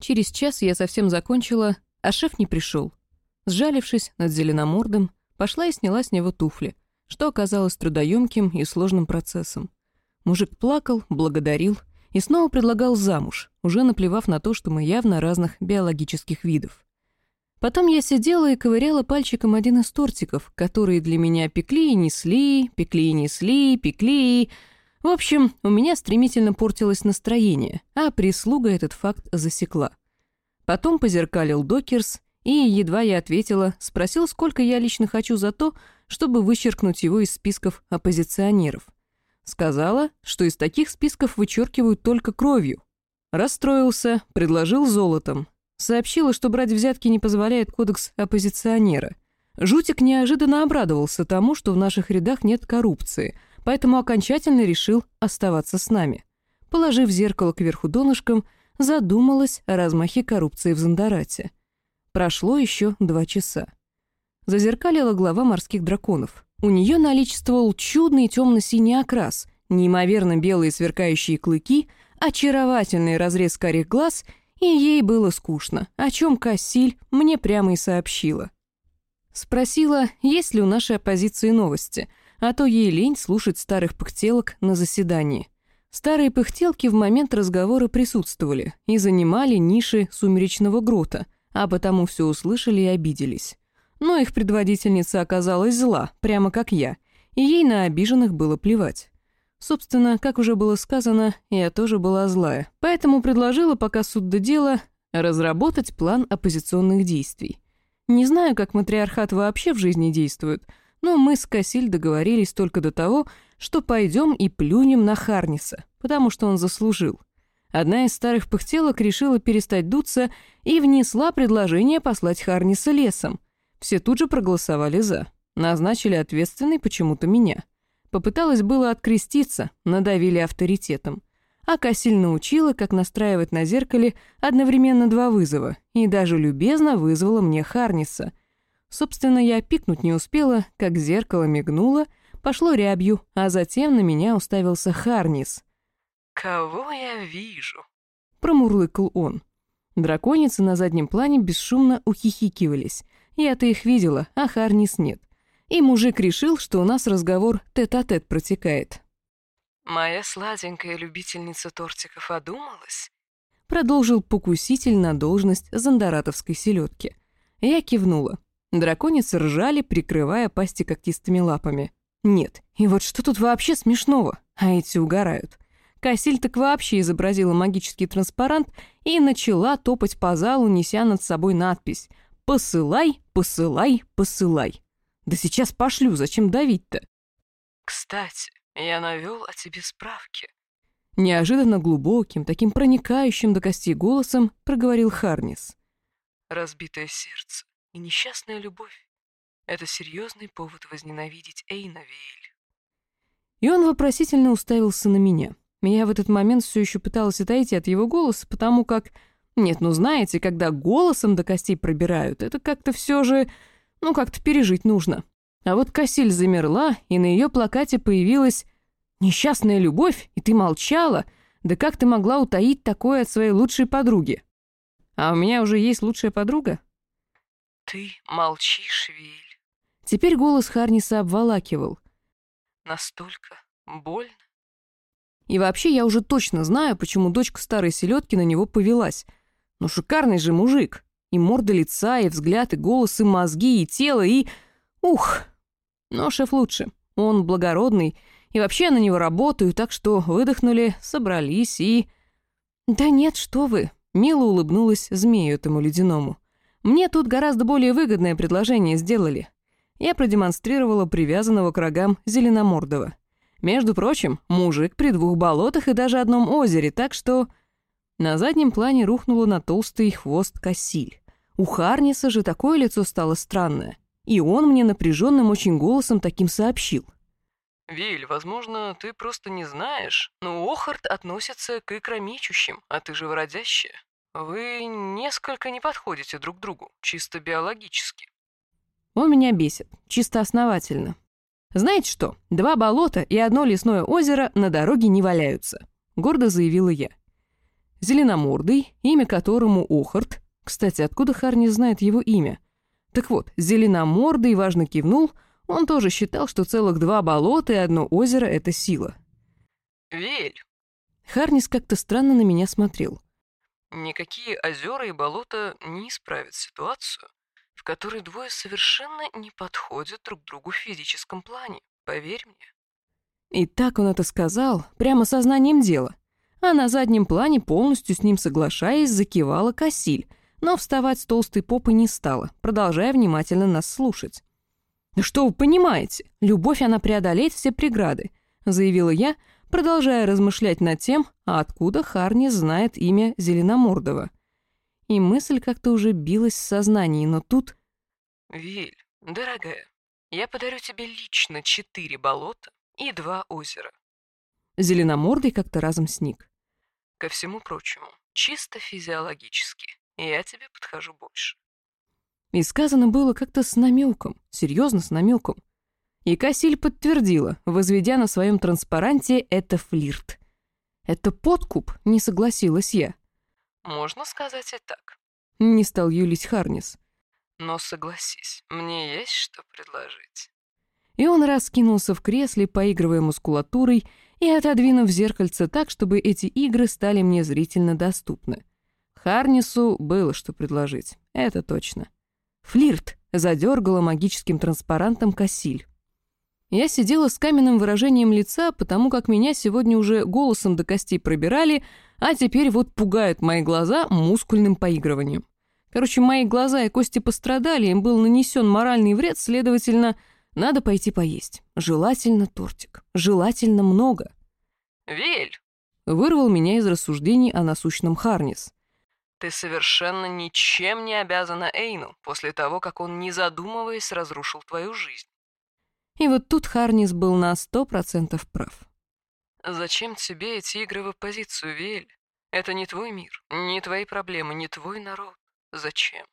Через час я совсем закончила, а шеф не пришел. Сжалившись над зеленомордом, пошла и сняла с него туфли, что оказалось трудоемким и сложным процессом. Мужик плакал, благодарил и снова предлагал замуж, уже наплевав на то, что мы явно разных биологических видов. Потом я сидела и ковыряла пальчиком один из тортиков, которые для меня пекли и несли, пекли и несли, пекли и... В общем, у меня стремительно портилось настроение, а прислуга этот факт засекла. Потом позеркалил Докерс, и, едва я ответила, спросил, сколько я лично хочу за то, чтобы вычеркнуть его из списков оппозиционеров. Сказала, что из таких списков вычеркивают только кровью. Расстроился, предложил золотом. Сообщила, что брать взятки не позволяет кодекс оппозиционера. Жутик неожиданно обрадовался тому, что в наших рядах нет коррупции, поэтому окончательно решил оставаться с нами. Положив зеркало кверху донышком, задумалась о размахе коррупции в Зандарате. Прошло еще два часа. Зазеркалила глава морских драконов. У нее наличествовал чудный темно-синий окрас, неимоверно белые сверкающие клыки, очаровательный разрез карих глаз — и ей было скучно, о чем Кассиль мне прямо и сообщила. Спросила, есть ли у нашей оппозиции новости, а то ей лень слушать старых пыхтелок на заседании. Старые пыхтелки в момент разговора присутствовали и занимали ниши сумеречного грота, а потому все услышали и обиделись. Но их предводительница оказалась зла, прямо как я, и ей на обиженных было плевать. Собственно, как уже было сказано, я тоже была злая, поэтому предложила, пока суд до дела, разработать план оппозиционных действий. Не знаю, как матриархат вообще в жизни действует, но мы с Кассиль договорились только до того, что пойдем и плюнем на Харниса, потому что он заслужил. Одна из старых пыхтелок решила перестать дуться и внесла предложение послать Харниса лесом. Все тут же проголосовали «за». Назначили ответственной почему-то меня. Попыталась было откреститься, надавили авторитетом. А Кассиль научила, как настраивать на зеркале одновременно два вызова, и даже любезно вызвала мне Харниса. Собственно, я пикнуть не успела, как зеркало мигнуло, пошло рябью, а затем на меня уставился Харнис. «Кого я вижу?» — промурлыкал он. Драконицы на заднем плане бесшумно ухихикивались. Я-то их видела, а Харнис нет и мужик решил, что у нас разговор тет-а-тет -тет протекает. «Моя сладенькая любительница тортиков одумалась?» Продолжил покуситель на должность зандаратовской селедки. Я кивнула. Драконицы ржали, прикрывая пасти когтистыми лапами. Нет, и вот что тут вообще смешного? А эти угорают. Кассиль так вообще изобразила магический транспарант и начала топать по залу, неся над собой надпись «Посылай, посылай, посылай». Да сейчас пошлю, зачем давить-то? Кстати, я навел о тебе справки. Неожиданно глубоким, таким проникающим до костей голосом проговорил Харнис. Разбитое сердце и несчастная любовь — это серьезный повод возненавидеть Эйнавиэль. И он вопросительно уставился на меня. Я в этот момент все еще пыталась отойти от его голоса, потому как... Нет, ну знаете, когда голосом до костей пробирают, это как-то все же ну, как-то пережить нужно. А вот Кассиль замерла, и на ее плакате появилась «Несчастная любовь, и ты молчала? Да как ты могла утаить такое от своей лучшей подруги?» «А у меня уже есть лучшая подруга?» «Ты молчишь, Виль?» Теперь голос Харниса обволакивал. «Настолько больно?» И вообще я уже точно знаю, почему дочка старой селедки на него повелась. Ну шикарный же мужик. И морда лица, и взгляд, и голос, и мозги, и тело, и... Ух! Но шеф лучше. Он благородный, и вообще я на него работаю, так что выдохнули, собрались и... «Да нет, что вы!» — мило улыбнулась змею этому ледяному. «Мне тут гораздо более выгодное предложение сделали». Я продемонстрировала привязанного к рогам зеленомордого. Между прочим, мужик при двух болотах и даже одном озере, так что... На заднем плане рухнуло на толстый хвост косиль. У Харниса же такое лицо стало странное, и он мне напряженным очень голосом таким сообщил. «Виль, возможно, ты просто не знаешь, но Охарт относится к икромечущим, а ты же вродящая. Вы несколько не подходите друг другу, чисто биологически». Он меня бесит, чисто основательно. Знаете что, два болота и одно лесное озеро на дороге не валяются, гордо заявила я. зеленомордый, имя которому Охарт. Кстати, откуда Харни знает его имя? Так вот, зеленомордый важно кивнул, он тоже считал, что целых два болота и одно озеро — это сила. Вель, Харнис как-то странно на меня смотрел. Никакие озера и болота не исправят ситуацию, в которой двое совершенно не подходят друг другу в физическом плане. Поверь мне. И так он это сказал, прямо сознанием дела. А на заднем плане, полностью с ним соглашаясь, закивала Кассиль, но вставать с толстой попы не стала, продолжая внимательно нас слушать. «Да что вы понимаете? Любовь, она преодолеет все преграды», — заявила я, продолжая размышлять над тем, а откуда Харни знает имя Зеленомордова. И мысль как-то уже билась в сознании, но тут... Виль, дорогая, я подарю тебе лично четыре болота и два озера. Зеленомордый как-то разом сник. Ко всему прочему, чисто физиологически, я тебе подхожу больше. И сказано было как-то с намеком, серьезно с намеком. И Кассиль подтвердила, возведя на своем транспаранте «это флирт». «Это подкуп», — не согласилась я. Можно сказать и так. Не стал юлить Харнис. Но согласись, мне есть что предложить. И он раскинулся в кресле, поигрывая мускулатурой и отодвинув зеркальце так, чтобы эти игры стали мне зрительно доступны. Харнису было что предложить, это точно. Флирт задергала магическим транспарантом Кассиль. Я сидела с каменным выражением лица, потому как меня сегодня уже голосом до костей пробирали, а теперь вот пугают мои глаза мускульным поигрыванием. Короче, мои глаза и кости пострадали, им был нанесен моральный вред, следовательно, надо пойти поесть. Желательно тортик. Желательно много. Вель, Вырвал меня из рассуждений о насущном Харнис. ты совершенно ничем не обязана Эйну после того, как он, не задумываясь, разрушил твою жизнь. И вот тут Харнис был на сто процентов прав. Зачем тебе эти игры в оппозицию, Вель? Это не твой мир, не твои проблемы, не твой народ. Зачем?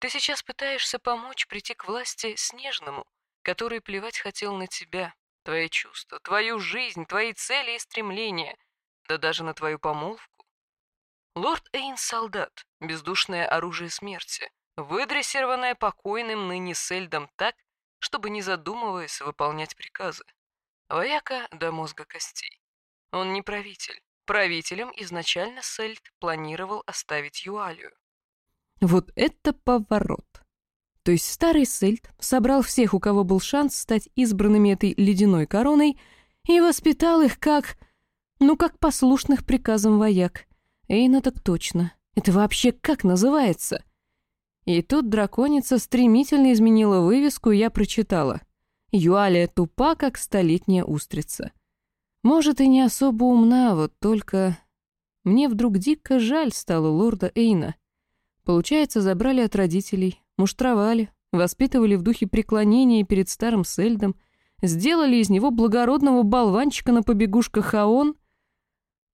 Ты сейчас пытаешься помочь прийти к власти Снежному, который плевать хотел на тебя, твои чувства, твою жизнь, твои цели и стремления, да даже на твою помолвку. Лорд Эйн — солдат, бездушное оружие смерти, выдрессированное покойным ныне Сельдом так, чтобы, не задумываясь, выполнять приказы. Вояка до мозга костей. Он не правитель. Правителем изначально Сельд планировал оставить Юалию. Вот это поворот. То есть старый Сельд собрал всех, у кого был шанс стать избранными этой ледяной короной, и воспитал их как... Ну, как послушных приказам вояк. Эйна так точно. Это вообще как называется? И тут драконица стремительно изменила вывеску, и я прочитала. Юалия тупа, как столетняя устрица. Может, и не особо умна, вот только... Мне вдруг дико жаль стало лорда Эйна. Получается, забрали от родителей, муштровали, воспитывали в духе преклонения перед старым Сельдом, сделали из него благородного болванчика на побегушках, а он...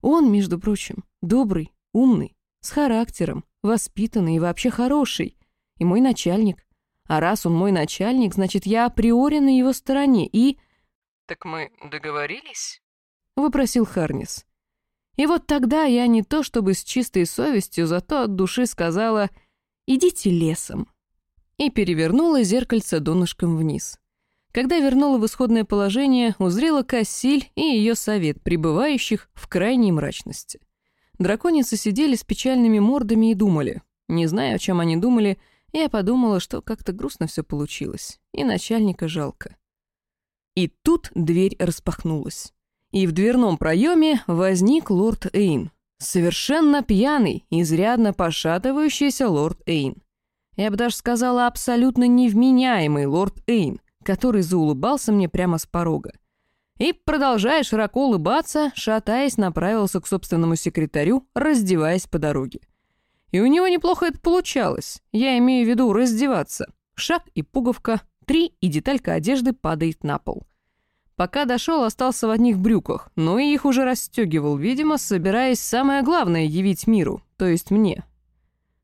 Он, между прочим, добрый, умный, с характером, воспитанный и вообще хороший. И мой начальник. А раз он мой начальник, значит, я априори на его стороне и... Так мы договорились? — выпросил Харнис. И вот тогда я не то чтобы с чистой совестью, зато от души сказала «идите лесом» и перевернула зеркальце донышком вниз. Когда вернула в исходное положение, узрела Кассиль и ее совет, пребывающих в крайней мрачности. Драконицы сидели с печальными мордами и думали. Не знаю, о чем они думали, я подумала, что как-то грустно все получилось, и начальника жалко. И тут дверь распахнулась и в дверном проеме возник лорд Эйн. Совершенно пьяный, изрядно пошатывающийся лорд Эйн. Я бы даже сказала, абсолютно невменяемый лорд Эйн, который заулыбался мне прямо с порога. И, продолжая широко улыбаться, шатаясь, направился к собственному секретарю, раздеваясь по дороге. И у него неплохо это получалось. Я имею в виду раздеваться. Шаг и пуговка, три, и деталька одежды падает на пол. Пока дошел, остался в одних брюках, но и их уже расстегивал, видимо, собираясь самое главное явить миру, то есть мне.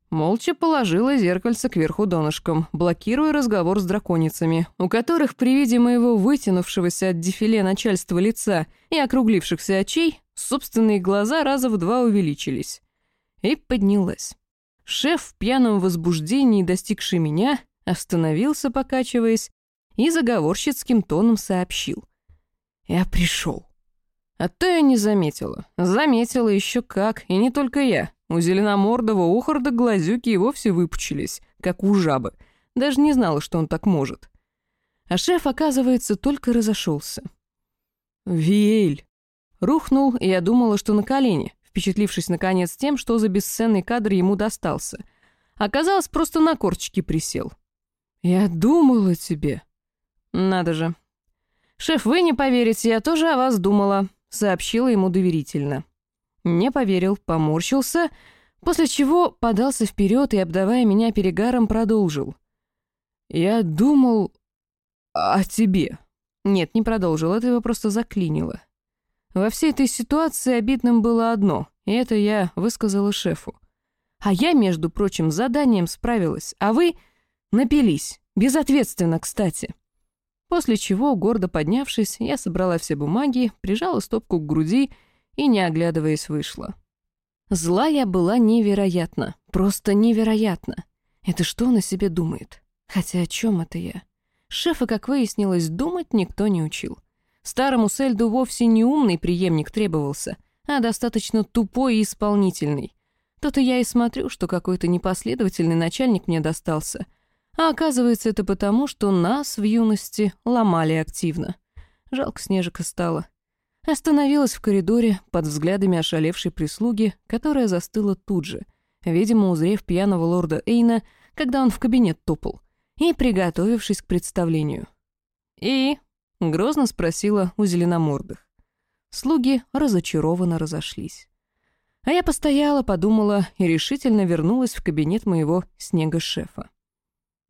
Молча положила зеркальце кверху донышком, блокируя разговор с драконицами, у которых при виде моего вытянувшегося от дефиле начальства лица и округлившихся очей собственные глаза раза в два увеличились. И поднялась. Шеф в пьяном возбуждении, достигший меня, остановился, покачиваясь, и заговорщицким тоном сообщил. «Я пришел». А то я не заметила. Заметила еще как, и не только я. У зеленомордого ухорда глазюки и вовсе выпучились, как у жабы. Даже не знала, что он так может. А шеф, оказывается, только разошелся. «Виэль!» Рухнул, и я думала, что на колени, впечатлившись, наконец, тем, что за бесценный кадр ему достался. Оказалось, просто на корчики присел. «Я думала тебе». «Надо же». «Шеф, вы не поверите, я тоже о вас думала», — сообщила ему доверительно. Не поверил, поморщился, после чего подался вперед и, обдавая меня перегаром, продолжил. «Я думал о тебе». Нет, не продолжил, это его просто заклинило. Во всей этой ситуации обидным было одно, и это я высказала шефу. А я, между прочим, с заданием справилась, а вы напились. Безответственно, кстати. После чего, гордо поднявшись, я собрала все бумаги, прижала стопку к груди и, не оглядываясь, вышла. Злая была невероятно, просто невероятно. Это что он себе думает? Хотя о чем это я? Шефа, как выяснилось, думать никто не учил. Старому Сельду вовсе не умный преемник требовался, а достаточно тупой и исполнительный. То-то я и смотрю, что какой-то непоследовательный начальник мне достался — а оказывается, это потому, что нас в юности ломали активно. Жалко Снежика стало. Остановилась в коридоре под взглядами ошалевшей прислуги, которая застыла тут же, видимо, узрев пьяного лорда Эйна, когда он в кабинет топал, и приготовившись к представлению. «И?» — грозно спросила у зеленомордых. Слуги разочарованно разошлись. А я постояла, подумала и решительно вернулась в кабинет моего снега-шефа.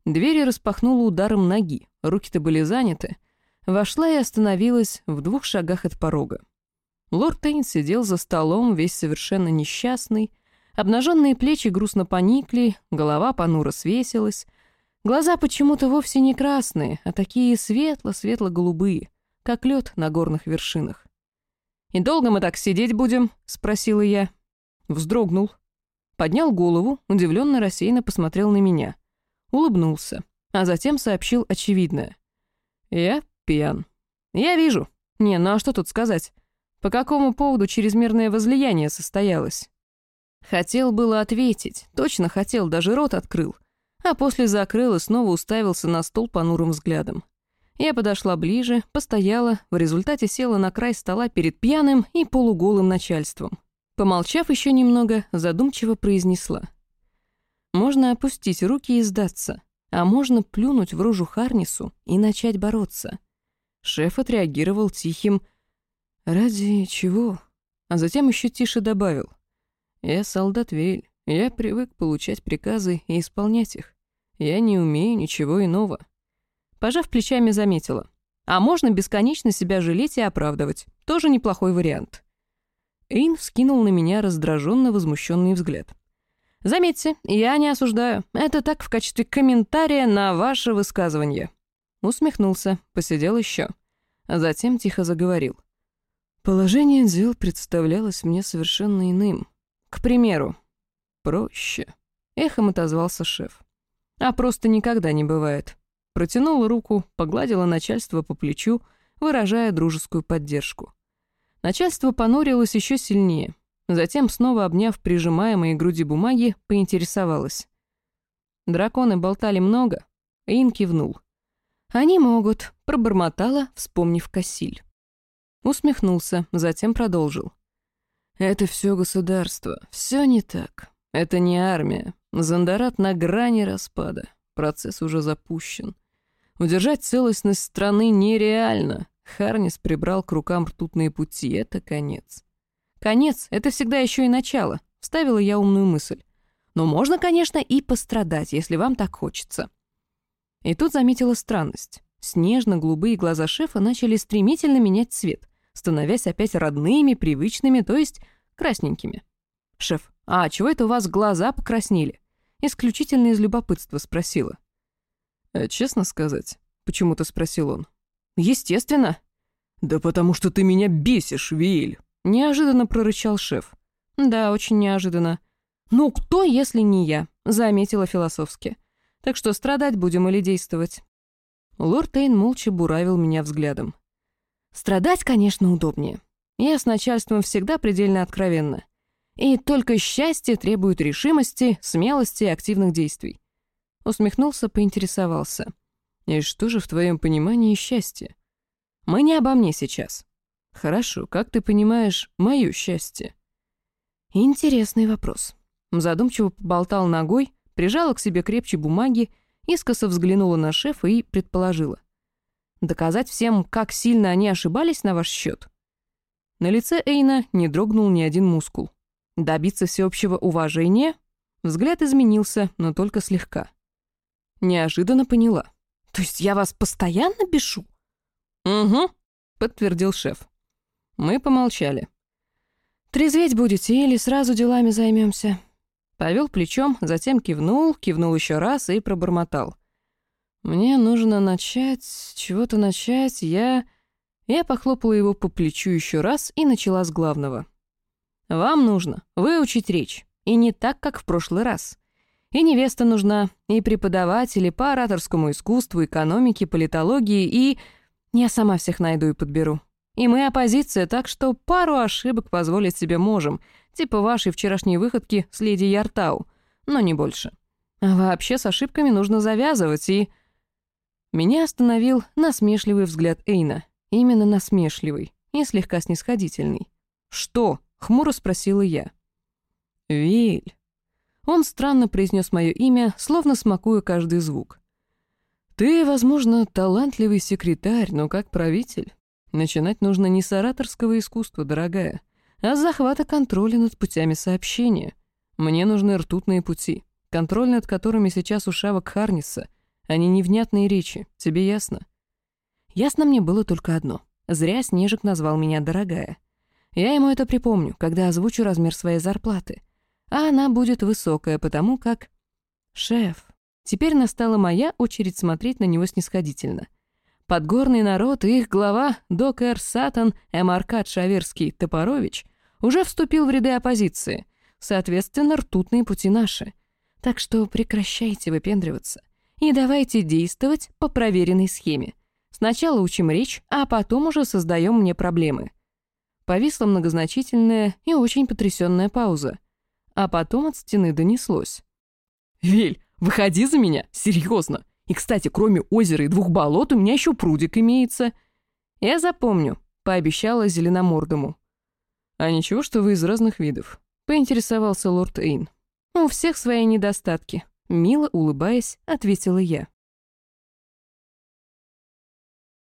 Двери распахнула ударом ноги, руки-то были заняты. Вошла и остановилась в двух шагах от порога. Лорд Тейн сидел за столом, весь совершенно несчастный. Обнаженные плечи грустно поникли, голова понуро свесилась. Глаза почему-то вовсе не красные, а такие светло-светло-голубые, как лед на горных вершинах. «И долго мы так сидеть будем?» — спросила я. Вздрогнул. Поднял голову, удивленно рассеянно посмотрел на меня улыбнулся, а затем сообщил очевидное. «Я пьян». «Я вижу. Не, ну а что тут сказать? По какому поводу чрезмерное возлияние состоялось?» Хотел было ответить, точно хотел, даже рот открыл, а после закрыл и снова уставился на стол понурым взглядом. Я подошла ближе, постояла, в результате села на край стола перед пьяным и полуголым начальством. Помолчав еще немного, задумчиво произнесла — можно опустить руки и сдаться, а можно плюнуть в рожу Харнису и начать бороться. Шеф отреагировал тихим «Ради чего?» А затем еще тише добавил «Я солдат Вель, я привык получать приказы и исполнять их. Я не умею ничего иного». Пожав плечами, заметила «А можно бесконечно себя жалеть и оправдывать. Тоже неплохой вариант». Эйн вскинул на меня раздраженно возмущенный взгляд. Заметьте, я не осуждаю. Это так в качестве комментария на ваше высказывание. Усмехнулся, посидел еще. А затем тихо заговорил. Положение дел представлялось мне совершенно иным. К примеру, проще. Эхом отозвался шеф. А просто никогда не бывает. Протянула руку, погладила начальство по плечу, выражая дружескую поддержку. Начальство понурилось еще сильнее, Затем, снова обняв прижимаемые груди бумаги, поинтересовалась. Драконы болтали много. Ин кивнул. «Они могут», — пробормотала, вспомнив Кассиль. Усмехнулся, затем продолжил. «Это все государство, все не так. Это не армия. Зандарат на грани распада. Процесс уже запущен. Удержать целостность страны нереально. Харнис прибрал к рукам ртутные пути. Это конец. Конец — это всегда еще и начало, вставила я умную мысль. Но можно, конечно, и пострадать, если вам так хочется. И тут заметила странность. Снежно-голубые глаза шефа начали стремительно менять цвет, становясь опять родными, привычными, то есть красненькими. «Шеф, а чего это у вас глаза покраснели?» Исключительно из любопытства спросила. «А честно сказать?» — почему-то спросил он. «Естественно». «Да потому что ты меня бесишь, Виэль!» Неожиданно прорычал шеф. Да, очень неожиданно. «Ну, кто, если не я?» — заметила философски. «Так что страдать будем или действовать?» Лорд Эйн молча буравил меня взглядом. «Страдать, конечно, удобнее. Я с начальством всегда предельно откровенна. И только счастье требует решимости, смелости и активных действий». Усмехнулся, поинтересовался. «И что же в твоем понимании счастье?» «Мы не обо мне сейчас». «Хорошо, как ты понимаешь мое счастье?» Интересный вопрос. Задумчиво поболтал ногой, прижала к себе крепче бумаги, искоса взглянула на шефа и предположила. «Доказать всем, как сильно они ошибались на ваш счет?» На лице Эйна не дрогнул ни один мускул. Добиться всеобщего уважения? Взгляд изменился, но только слегка. Неожиданно поняла. «То есть я вас постоянно бешу?» «Угу», — подтвердил шеф. Мы помолчали. «Трезветь будете или сразу делами займемся? Повел плечом, затем кивнул, кивнул еще раз и пробормотал. «Мне нужно начать, чего-то начать, я...» Я похлопала его по плечу еще раз и начала с главного. «Вам нужно выучить речь, и не так, как в прошлый раз. И невеста нужна, и преподаватели по ораторскому искусству, экономике, политологии, и... Я сама всех найду и подберу. И мы оппозиция, так что пару ошибок позволить себе можем, типа вашей вчерашней выходки с леди Яртау, но не больше. А вообще с ошибками нужно завязывать и... Меня остановил насмешливый взгляд Эйна. Именно насмешливый и слегка снисходительный. «Что?» — хмуро спросила я. «Виль». Он странно произнес мое имя, словно смакуя каждый звук. «Ты, возможно, талантливый секретарь, но как правитель Начинать нужно не с ораторского искусства, дорогая, а с захвата контроля над путями сообщения. Мне нужны ртутные пути, контроль над которыми сейчас у шавок Харниса, а не невнятные речи, тебе ясно? Ясно мне было только одно. Зря Снежик назвал меня «дорогая». Я ему это припомню, когда озвучу размер своей зарплаты. А она будет высокая, потому как... Шеф. Теперь настала моя очередь смотреть на него снисходительно — Подгорный народ и их глава, док-эр Сатан Эмаркат Шаверский Топорович, уже вступил в ряды оппозиции. Соответственно, ртутные пути наши. Так что прекращайте выпендриваться и давайте действовать по проверенной схеме. Сначала учим речь, а потом уже создаем мне проблемы. Повисла многозначительная и очень потрясенная пауза. А потом от стены донеслось. «Виль, выходи за меня, серьезно. И, кстати, кроме озера и двух болот, у меня еще прудик имеется. Я запомню, пообещала зеленомордому. А ничего, что вы из разных видов? Поинтересовался лорд Эйн. У всех свои недостатки. Мило улыбаясь, ответила я.